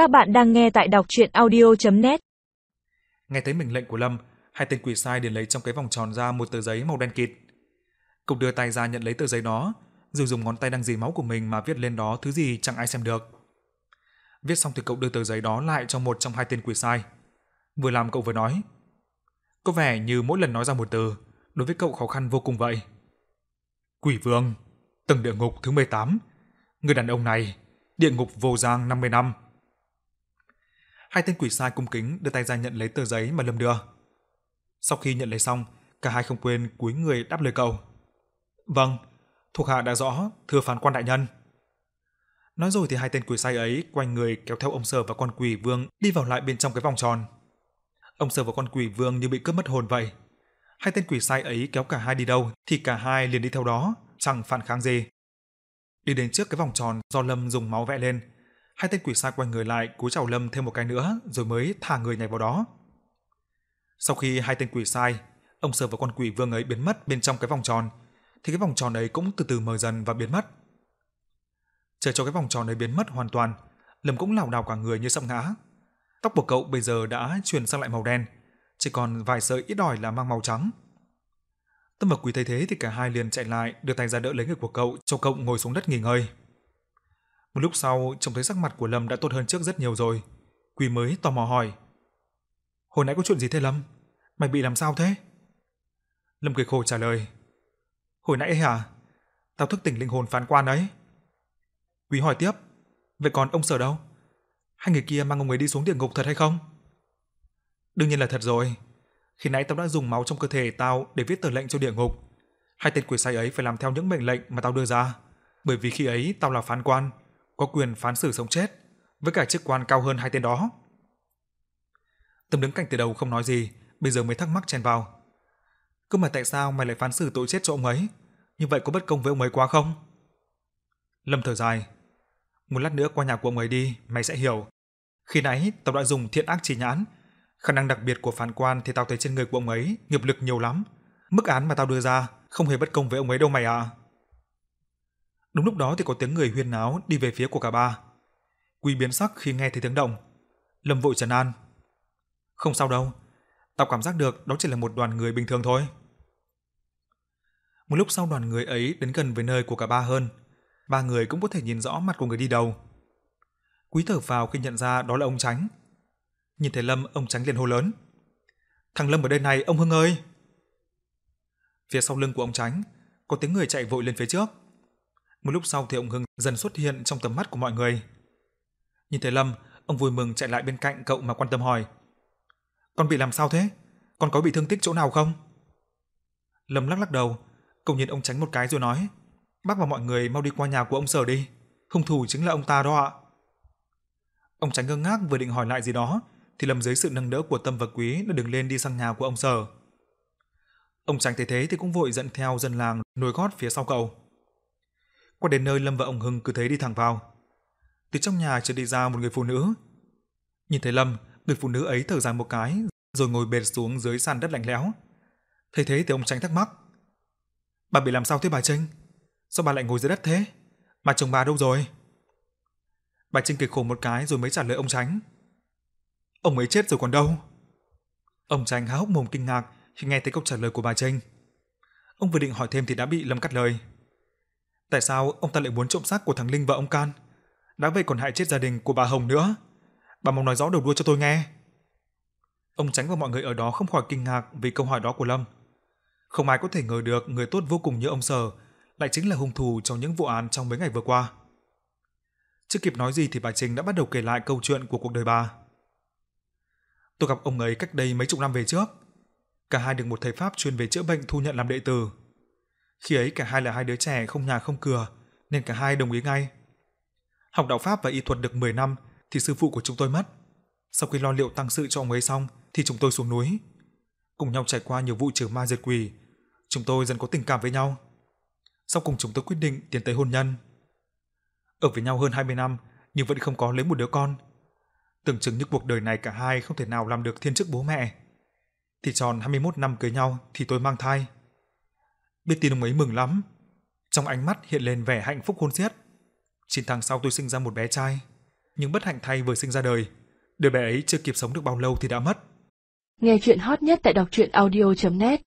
Các bạn đang nghe tại đọc chuyện audio.net Nghe thấy mệnh lệnh của Lâm, hai tên quỷ sai liền lấy trong cái vòng tròn ra một tờ giấy màu đen kịt. Cậu đưa tay ra nhận lấy tờ giấy đó, rồi dùng ngón tay đang dì máu của mình mà viết lên đó thứ gì chẳng ai xem được. Viết xong thì cậu đưa tờ giấy đó lại cho một trong hai tên quỷ sai. Vừa làm cậu vừa nói. Có vẻ như mỗi lần nói ra một từ, đối với cậu khó khăn vô cùng vậy. Quỷ vương, tầng địa ngục thứ 18. Người đàn ông này, địa ngục vô giang 50 năm. Hai tên quỷ sai cung kính đưa tay ra nhận lấy tờ giấy mà Lâm đưa. Sau khi nhận lấy xong, cả hai không quên cúi người đáp lời cậu. Vâng, thuộc hạ đã rõ, thưa phán quan đại nhân. Nói rồi thì hai tên quỷ sai ấy quay người kéo theo ông Sở và con quỷ vương đi vào lại bên trong cái vòng tròn. Ông Sở và con quỷ vương như bị cướp mất hồn vậy. Hai tên quỷ sai ấy kéo cả hai đi đâu thì cả hai liền đi theo đó, chẳng phản kháng gì. Đi đến trước cái vòng tròn do Lâm dùng máu vẽ lên, hai tên quỷ sai quay người lại cúi chào Lâm thêm một cái nữa rồi mới thả người nhảy vào đó. Sau khi hai tên quỷ sai, ông Sở và con quỷ vương ấy biến mất bên trong cái vòng tròn, thì cái vòng tròn ấy cũng từ từ mờ dần và biến mất. Chờ cho cái vòng tròn ấy biến mất hoàn toàn, Lâm cũng lảo đảo cả người như sắp ngã. Tóc của cậu bây giờ đã chuyển sang lại màu đen, chỉ còn vài sợi ít ỏi là mang màu trắng. Tâm và quỷ thấy thế thì cả hai liền chạy lại, đưa tay ra đỡ lấy người của cậu, cho cậu ngồi xuống đất nghỉ ngơi. Một lúc sau, trông thấy sắc mặt của Lâm đã tốt hơn trước rất nhiều rồi. Quý mới tò mò hỏi. Hồi nãy có chuyện gì thế Lâm? Mày bị làm sao thế? Lâm cười khổ trả lời. Hồi nãy hả? Tao thức tỉnh linh hồn phán quan ấy. Quý hỏi tiếp. Vậy còn ông sở đâu? Hai người kia mang ông ấy đi xuống địa ngục thật hay không? Đương nhiên là thật rồi. Khi nãy tao đã dùng máu trong cơ thể tao để viết tờ lệnh cho địa ngục. Hai tên quỷ sai ấy phải làm theo những mệnh lệnh mà tao đưa ra. Bởi vì khi ấy tao là phán quan, có quyền phán xử sống chết, với cả chức quan cao hơn hai tên đó. Tâm đứng cạnh từ đầu không nói gì, bây giờ mới thắc mắc chen vào. Cơ mà tại sao mày lại phán xử tội chết cho ông ấy? Như vậy có bất công với ông ấy quá không? Lâm thở dài. Một lát nữa qua nhà của ông ấy đi, mày sẽ hiểu. Khi nãy tao đã dùng thiện ác chỉ nhãn, khả năng đặc biệt của phán quan thì tao thấy trên người của ông ấy nghiệp lực nhiều lắm. Mức án mà tao đưa ra không hề bất công với ông ấy đâu mày à. Đúng lúc đó thì có tiếng người huyên náo đi về phía của cả ba. Quy biến sắc khi nghe thấy tiếng động. Lâm vội trấn an. Không sao đâu, tao cảm giác được đó chỉ là một đoàn người bình thường thôi. Một lúc sau đoàn người ấy đến gần với nơi của cả ba hơn, ba người cũng có thể nhìn rõ mặt của người đi đầu. Quý thở vào khi nhận ra đó là ông Tránh. Nhìn thấy Lâm, ông Tránh liền hô lớn. Thằng Lâm ở đây này, ông Hưng ơi! Phía sau lưng của ông Tránh, có tiếng người chạy vội lên phía trước. Một lúc sau thì ông Hưng dần xuất hiện trong tầm mắt của mọi người. Nhìn thấy Lâm, ông vui mừng chạy lại bên cạnh cậu mà quan tâm hỏi. Con bị làm sao thế? Con có bị thương tích chỗ nào không? Lâm lắc lắc đầu, cậu nhìn ông Tránh một cái rồi nói. Bác và mọi người mau đi qua nhà của ông Sở đi. Hung thủ chính là ông ta đó ạ. Ông Tránh ngơ ngác vừa định hỏi lại gì đó, thì Lâm dưới sự nâng đỡ của Tâm và Quý đã đứng lên đi sang nhà của ông Sở. Ông Tránh thấy thế thì cũng vội dẫn theo dân làng nối gót phía sau cậu. Qua đến nơi Lâm và ông Hưng cứ thế đi thẳng vào. Từ trong nhà chợt đi ra một người phụ nữ. Nhìn thấy Lâm, người phụ nữ ấy thở dài một cái, rồi ngồi bệt xuống dưới sàn đất lạnh lẽo. Thấy thế thì ông Tránh thắc mắc. Bà bị làm sao thế bà Trinh? Sao bà lại ngồi dưới đất thế? Mà chồng bà đâu rồi? Bà Trinh kịch khổ một cái rồi mới trả lời ông Tránh. Ông ấy chết rồi còn đâu? Ông Tránh há hốc mồm kinh ngạc khi nghe thấy câu trả lời của bà Trinh. Ông vừa định hỏi thêm thì đã bị Lâm cắt lời. Tại sao ông ta lại muốn trộm xác của thằng Linh và ông Can? Đã vậy còn hại chết gia đình của bà Hồng nữa. Bà mong nói rõ đầu đuôi cho tôi nghe. Ông Tránh và mọi người ở đó không khỏi kinh ngạc vì câu hỏi đó của Lâm. Không ai có thể ngờ được người tốt vô cùng như ông Sở lại chính là hung thủ trong những vụ án trong mấy ngày vừa qua. Chưa kịp nói gì thì bà Trình đã bắt đầu kể lại câu chuyện của cuộc đời bà. Tôi gặp ông ấy cách đây mấy chục năm về trước. Cả hai được một thầy Pháp chuyên về chữa bệnh thu nhận làm đệ tử. Khi ấy cả hai là hai đứa trẻ không nhà không cửa, nên cả hai đồng ý ngay. Học đạo Pháp và y thuật được 10 năm thì sư phụ của chúng tôi mất. Sau khi lo liệu tăng sự cho ông ấy xong thì chúng tôi xuống núi. Cùng nhau trải qua nhiều vụ trừ ma diệt quỷ, chúng tôi dần có tình cảm với nhau. Sau cùng chúng tôi quyết định tiến tới hôn nhân. Ở với nhau hơn 20 năm nhưng vẫn không có lấy một đứa con. Tưởng chừng như cuộc đời này cả hai không thể nào làm được thiên chức bố mẹ. Thì tròn 21 năm cưới nhau thì tôi mang thai. Biết tin ông ấy mừng lắm. Trong ánh mắt hiện lên vẻ hạnh phúc khôn xiết. Chín tháng sau tôi sinh ra một bé trai. Nhưng bất hạnh thay vừa sinh ra đời, đứa bé ấy chưa kịp sống được bao lâu thì đã mất. Nghe chuyện hot nhất tại đọc truyện audio.net